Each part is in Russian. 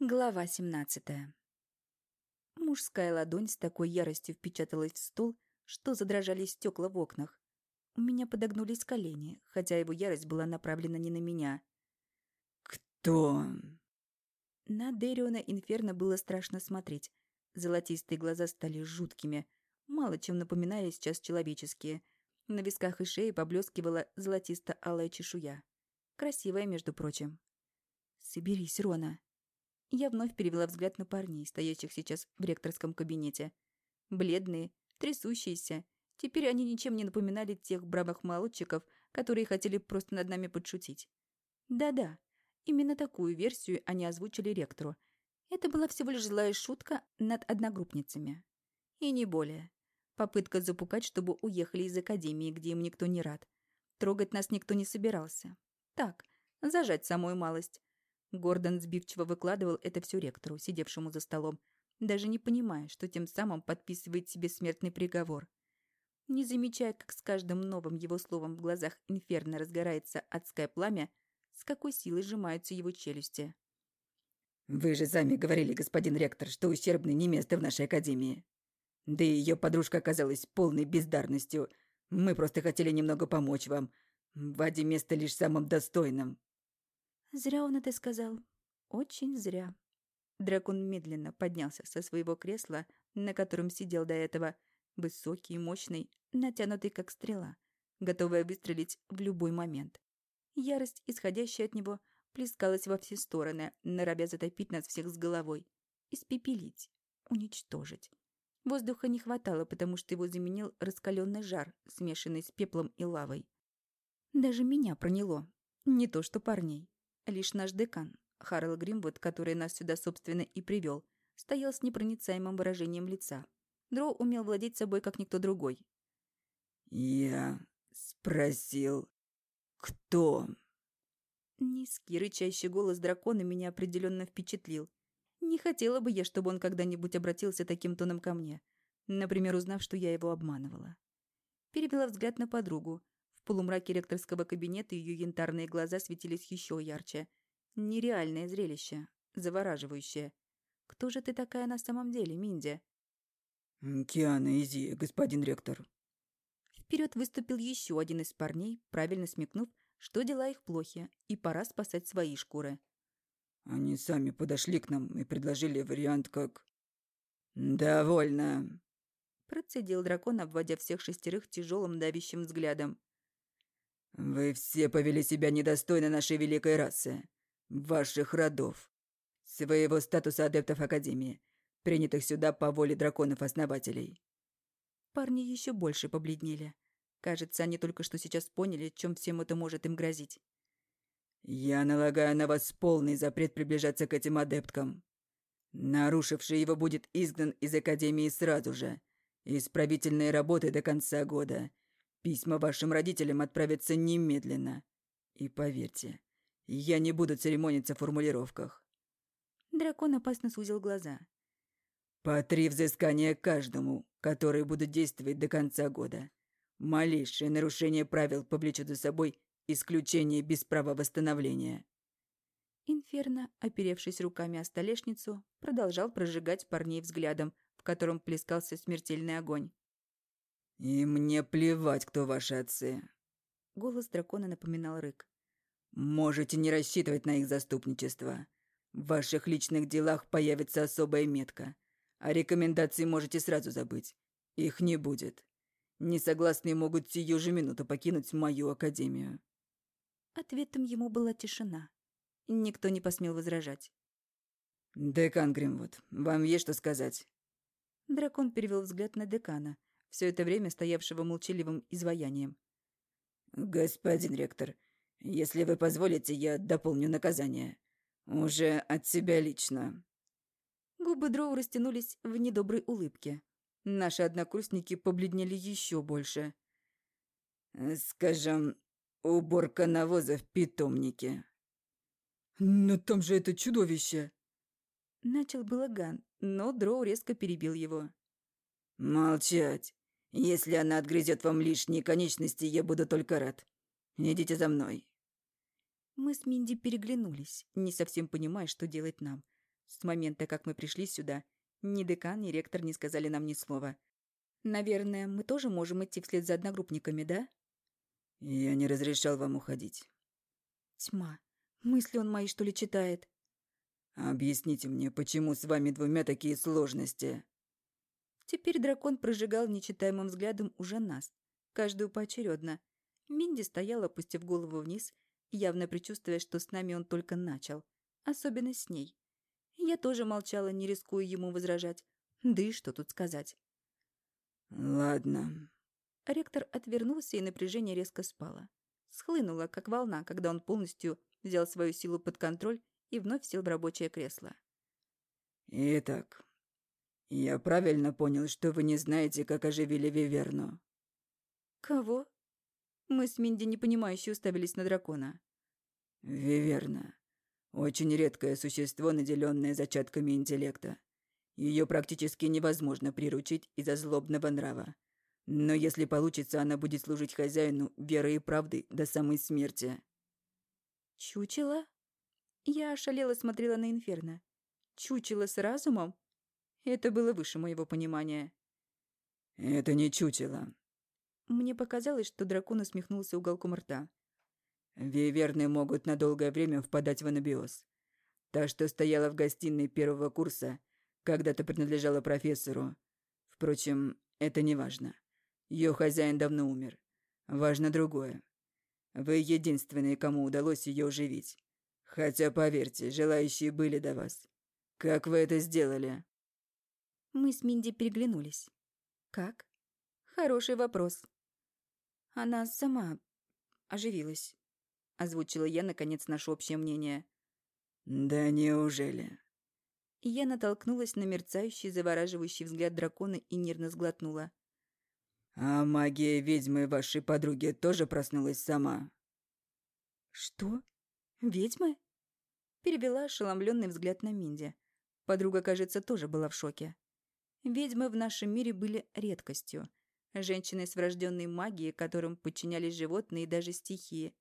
Глава 17 Мужская ладонь с такой яростью впечаталась в стол, что задрожали стекла в окнах. У меня подогнулись колени, хотя его ярость была направлена не на меня. «Кто?» На Дериона Инферно было страшно смотреть. Золотистые глаза стали жуткими, мало чем напоминали сейчас человеческие. На висках и шее поблескивала золотисто-алая чешуя. Красивая, между прочим. «Соберись, Рона», я вновь перевела взгляд на парней, стоящих сейчас в ректорском кабинете. Бледные, трясущиеся. Теперь они ничем не напоминали тех бравых молодчиков, которые хотели просто над нами подшутить. Да-да, именно такую версию они озвучили ректору. Это была всего лишь злая шутка над одногруппницами. И не более. Попытка запукать, чтобы уехали из академии, где им никто не рад. Трогать нас никто не собирался. Так, зажать самую малость. Гордон сбивчиво выкладывал это все ректору, сидевшему за столом, даже не понимая, что тем самым подписывает себе смертный приговор. Не замечая, как с каждым новым его словом в глазах инферно разгорается адское пламя, с какой силой сжимаются его челюсти. «Вы же сами говорили, господин ректор, что ущербный не место в нашей академии. Да и ее подружка оказалась полной бездарностью. Мы просто хотели немного помочь вам. Ваде место лишь самым достойным». Зря он это сказал. Очень зря. Дракон медленно поднялся со своего кресла, на котором сидел до этого, высокий и мощный, натянутый как стрела, готовая выстрелить в любой момент. Ярость, исходящая от него, плескалась во все стороны, норовя затопить нас всех с головой. Испепелить. Уничтожить. Воздуха не хватало, потому что его заменил раскаленный жар, смешанный с пеплом и лавой. Даже меня проняло. Не то что парней. Лишь наш декан, Харл Гримвуд, который нас сюда, собственно, и привел, стоял с непроницаемым выражением лица. Дроу умел владеть собой, как никто другой. «Я спросил, кто?» Низкий, рычащий голос дракона меня определенно впечатлил. Не хотела бы я, чтобы он когда-нибудь обратился таким тоном ко мне, например, узнав, что я его обманывала. Перевела взгляд на подругу, полумраке ректорского кабинета ее янтарные глаза светились еще ярче. Нереальное зрелище, завораживающее. Кто же ты такая на самом деле, Минди? Киана, иди, господин ректор. Вперед выступил еще один из парней, правильно смекнув, что дела их плохи, и пора спасать свои шкуры. Они сами подошли к нам и предложили вариант как... «Довольно», — процедил дракон, обводя всех шестерых тяжелым давящим взглядом. «Вы все повели себя недостойно нашей великой расы, ваших родов, своего статуса адептов Академии, принятых сюда по воле драконов-основателей». Парни еще больше побледнели. Кажется, они только что сейчас поняли, чем всем это может им грозить. «Я налагаю на вас полный запрет приближаться к этим адепткам. Нарушивший его будет изгнан из Академии сразу же. Исправительные работы до конца года – Письма вашим родителям отправятся немедленно. И поверьте, я не буду церемониться в формулировках. Дракон опасно сузил глаза. По три взыскания каждому, которые будут действовать до конца года. Малейшее нарушение правил повлечет за собой исключение без права восстановления. Инферно, оперевшись руками о столешницу, продолжал прожигать парней взглядом, в котором плескался смертельный огонь. «И мне плевать, кто ваши отцы». Голос дракона напоминал рык. «Можете не рассчитывать на их заступничество. В ваших личных делах появится особая метка, а рекомендации можете сразу забыть. Их не будет. Несогласные могут сию же минуту покинуть мою академию». Ответом ему была тишина. Никто не посмел возражать. «Декан Гримвуд, вам есть что сказать?» Дракон перевел взгляд на декана, все это время стоявшего молчаливым изваянием. «Господин ректор, если вы позволите, я дополню наказание. Уже от себя лично». Губы Дроу растянулись в недоброй улыбке. Наши однокурсники побледнели еще больше. «Скажем, уборка навоза в питомнике». «Но там же это чудовище!» Начал было Ган, но Дроу резко перебил его. «Молчать. Если она отгрызет вам лишние конечности, я буду только рад. Идите за мной». Мы с Минди переглянулись, не совсем понимая, что делать нам. С момента, как мы пришли сюда, ни декан, ни ректор не сказали нам ни слова. Наверное, мы тоже можем идти вслед за одногруппниками, да? Я не разрешал вам уходить. Тьма. Мысли он мои, что ли, читает? Объясните мне, почему с вами двумя такие сложности? Теперь дракон прожигал нечитаемым взглядом уже нас, каждую поочередно. Минди стояла, опустив голову вниз, явно предчувствуя, что с нами он только начал. Особенно с ней. Я тоже молчала, не рискуя ему возражать. Да и что тут сказать? «Ладно». Ректор отвернулся, и напряжение резко спало. Схлынуло, как волна, когда он полностью взял свою силу под контроль и вновь сел в рабочее кресло. «Итак, я правильно понял, что вы не знаете, как оживили Виверну?» «Кого?» Мы с Минди непонимающе уставились на дракона. «Виверна. Очень редкое существо, наделенное зачатками интеллекта. Ее практически невозможно приручить из-за злобного нрава. Но если получится, она будет служить хозяину верой и правдой до самой смерти. Чучело? Я ошалела смотрела на Инферно. Чучело с разумом? Это было выше моего понимания. Это не чучело. Мне показалось, что дракон усмехнулся уголком рта. Виверны могут на долгое время впадать в анабиоз. Та, что стояла в гостиной первого курса, когда-то принадлежала профессору. Впрочем, это не важно. Ее хозяин давно умер. Важно другое. Вы единственные, кому удалось ее оживить. Хотя, поверьте, желающие были до вас. Как вы это сделали?» Мы с Минди переглянулись. «Как?» «Хороший вопрос». «Она сама оживилась», — озвучила я, наконец, наше общее мнение. «Да неужели?» Я натолкнулась на мерцающий, завораживающий взгляд дракона и нервно сглотнула. «А магия ведьмы вашей подруги тоже проснулась сама?» «Что? Ведьмы?» Перевела ошеломленный взгляд на Минди. Подруга, кажется, тоже была в шоке. Ведьмы в нашем мире были редкостью. Женщины с врожденной магией, которым подчинялись животные и даже стихии.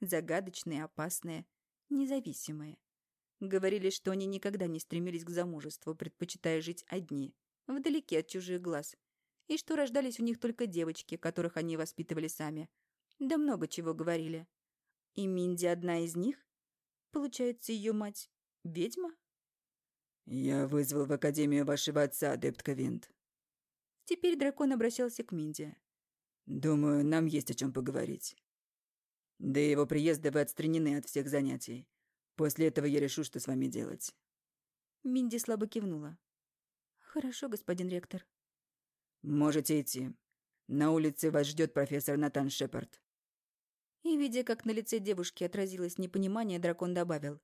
Загадочные, опасные, независимые. Говорили, что они никогда не стремились к замужеству, предпочитая жить одни, вдалеке от чужих глаз – и что рождались у них только девочки, которых они воспитывали сами. Да много чего говорили. И Минди одна из них? Получается, ее мать — ведьма? «Я вызвал в Академию вашего отца, адепт Ковинт». Теперь дракон обращался к Минди. «Думаю, нам есть о чем поговорить. До его приезда вы отстранены от всех занятий. После этого я решу, что с вами делать». Минди слабо кивнула. «Хорошо, господин ректор». «Можете идти. На улице вас ждет профессор Натан Шепард». И, видя, как на лице девушки отразилось непонимание, дракон добавил.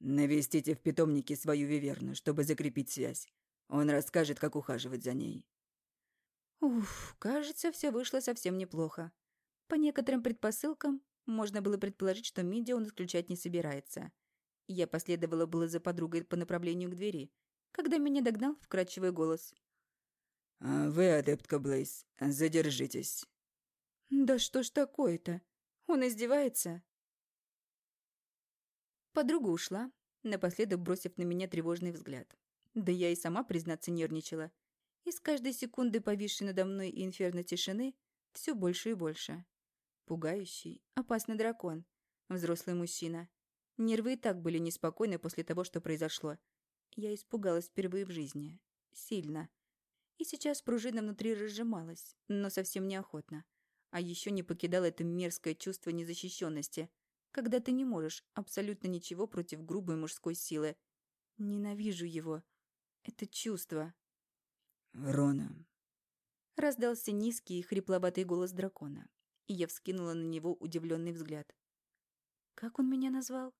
«Навестите в питомнике свою виверну, чтобы закрепить связь. Он расскажет, как ухаживать за ней». Уф, кажется, все вышло совсем неплохо. По некоторым предпосылкам, можно было предположить, что Миди он исключать не собирается. Я последовала было за подругой по направлению к двери, когда меня догнал вкрадчивый голос. А «Вы, адептка Блейз, задержитесь». «Да что ж такое-то? Он издевается?» Подруга ушла, напоследок бросив на меня тревожный взгляд. Да я и сама, признаться, нервничала. И с каждой секунды повисшей надо мной инферно тишины все больше и больше. Пугающий, опасный дракон, взрослый мужчина. Нервы и так были неспокойны после того, что произошло. Я испугалась впервые в жизни. Сильно. И сейчас пружина внутри разжималась, но совсем неохотно. А еще не покидало это мерзкое чувство незащищенности, когда ты не можешь абсолютно ничего против грубой мужской силы. Ненавижу его. Это чувство. «Рона». Раздался низкий и хрипловатый голос дракона, и я вскинула на него удивленный взгляд. «Как он меня назвал?»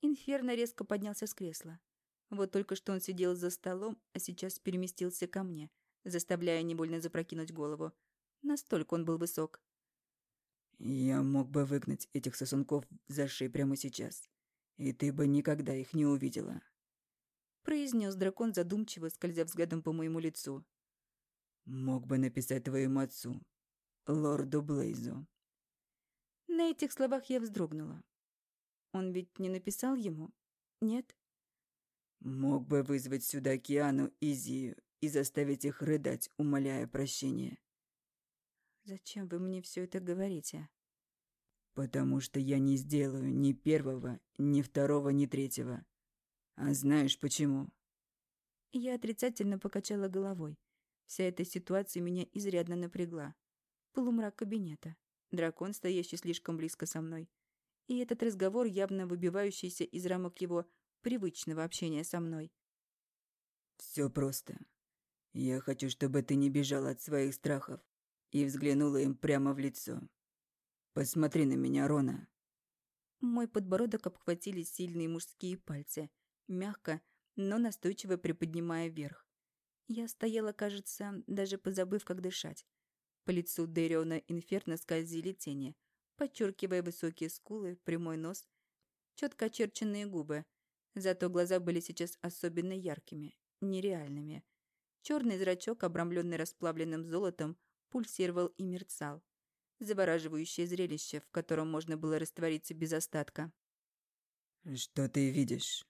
Инферно резко поднялся с кресла. Вот только что он сидел за столом, а сейчас переместился ко мне, заставляя невольно запрокинуть голову. Настолько он был высок. «Я мог бы выгнать этих сосунков за шеи прямо сейчас, и ты бы никогда их не увидела», — произнес дракон задумчиво, скользя взглядом по моему лицу. «Мог бы написать твоему отцу, лорду Блейзу». На этих словах я вздрогнула. Он ведь не написал ему? Нет? Мог бы вызвать сюда Киану и Зию и заставить их рыдать, умоляя прощения. Зачем вы мне все это говорите? Потому что я не сделаю ни первого, ни второго, ни третьего. А знаешь почему? Я отрицательно покачала головой. Вся эта ситуация меня изрядно напрягла. Полумрак кабинета. Дракон, стоящий слишком близко со мной. И этот разговор, явно выбивающийся из рамок его привычного общения со мной. Все просто. Я хочу, чтобы ты не бежала от своих страхов и взглянула им прямо в лицо. Посмотри на меня, Рона. Мой подбородок обхватили сильные мужские пальцы, мягко, но настойчиво приподнимая вверх. Я стояла, кажется, даже позабыв, как дышать. По лицу Дэриона Инферно скользили тени, подчеркивая высокие скулы, прямой нос, четко очерченные губы. Зато глаза были сейчас особенно яркими, нереальными. Черный зрачок, обрамленный расплавленным золотом, пульсировал и мерцал. Завораживающее зрелище, в котором можно было раствориться без остатка. «Что ты видишь?»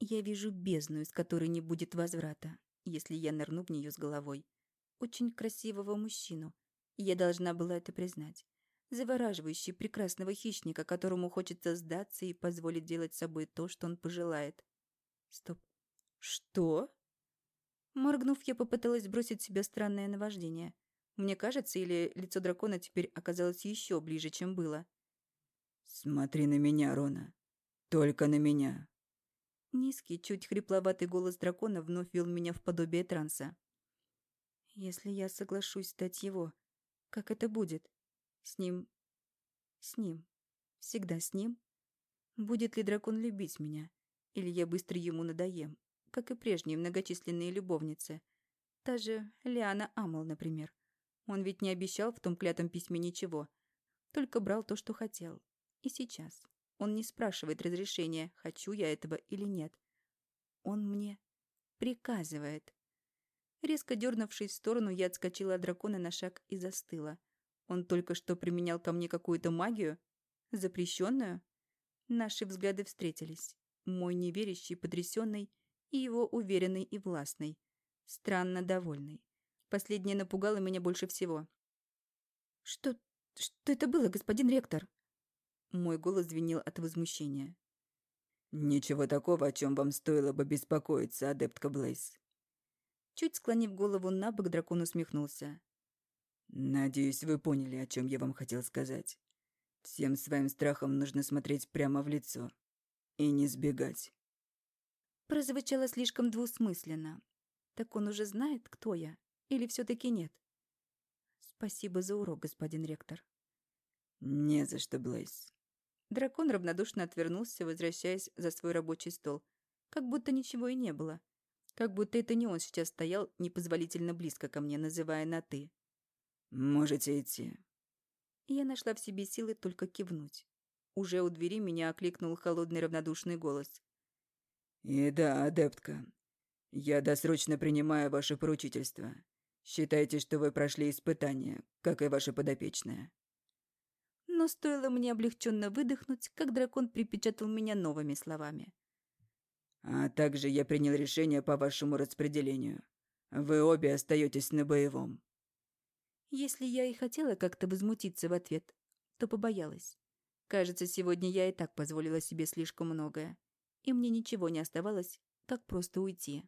Я вижу бездну, из которой не будет возврата, если я нырну в нее с головой. Очень красивого мужчину. Я должна была это признать. Завораживающий прекрасного хищника, которому хочется сдаться и позволить делать с собой то, что он пожелает. Стоп. Что? Моргнув, я попыталась сбросить с себя странное наваждение. Мне кажется, или лицо дракона теперь оказалось еще ближе, чем было. «Смотри на меня, Рона. Только на меня». Низкий, чуть хрипловатый голос дракона вновь вел меня в подобие транса. «Если я соглашусь стать его, как это будет? С ним... с ним? Всегда с ним? Будет ли дракон любить меня? Или я быстро ему надоем, как и прежние многочисленные любовницы? Та же Лиана Амал, например. Он ведь не обещал в том клятом письме ничего, только брал то, что хотел. И сейчас. Он не спрашивает разрешения, хочу я этого или нет. Он мне приказывает. Резко дернувшись в сторону, я отскочила от дракона на шаг и застыла. Он только что применял ко мне какую-то магию? Запрещенную? Наши взгляды встретились. Мой неверящий, потрясенный и его уверенный и властный. Странно довольный. Последнее напугало меня больше всего. «Что... что это было, господин ректор?» Мой голос звенел от возмущения. «Ничего такого, о чем вам стоило бы беспокоиться, адептка Блейз». Чуть склонив голову на бок, дракон усмехнулся. «Надеюсь, вы поняли, о чем я вам хотел сказать. Всем своим страхом нужно смотреть прямо в лицо и не сбегать». Прозвучало слишком двусмысленно. Так он уже знает, кто я, или все таки нет? Спасибо за урок, господин ректор. Не за что, Блейз. Дракон равнодушно отвернулся, возвращаясь за свой рабочий стол. Как будто ничего и не было. Как будто это не он сейчас стоял непозволительно близко ко мне, называя на «ты». «Можете идти». Я нашла в себе силы только кивнуть. Уже у двери меня окликнул холодный равнодушный голос. «И да, адептка, я досрочно принимаю ваше поручительство. Считайте, что вы прошли испытание, как и ваша подопечная» но стоило мне облегченно выдохнуть, как дракон припечатал меня новыми словами. «А также я принял решение по вашему распределению. Вы обе остаетесь на боевом». Если я и хотела как-то возмутиться в ответ, то побоялась. Кажется, сегодня я и так позволила себе слишком многое, и мне ничего не оставалось, как просто уйти.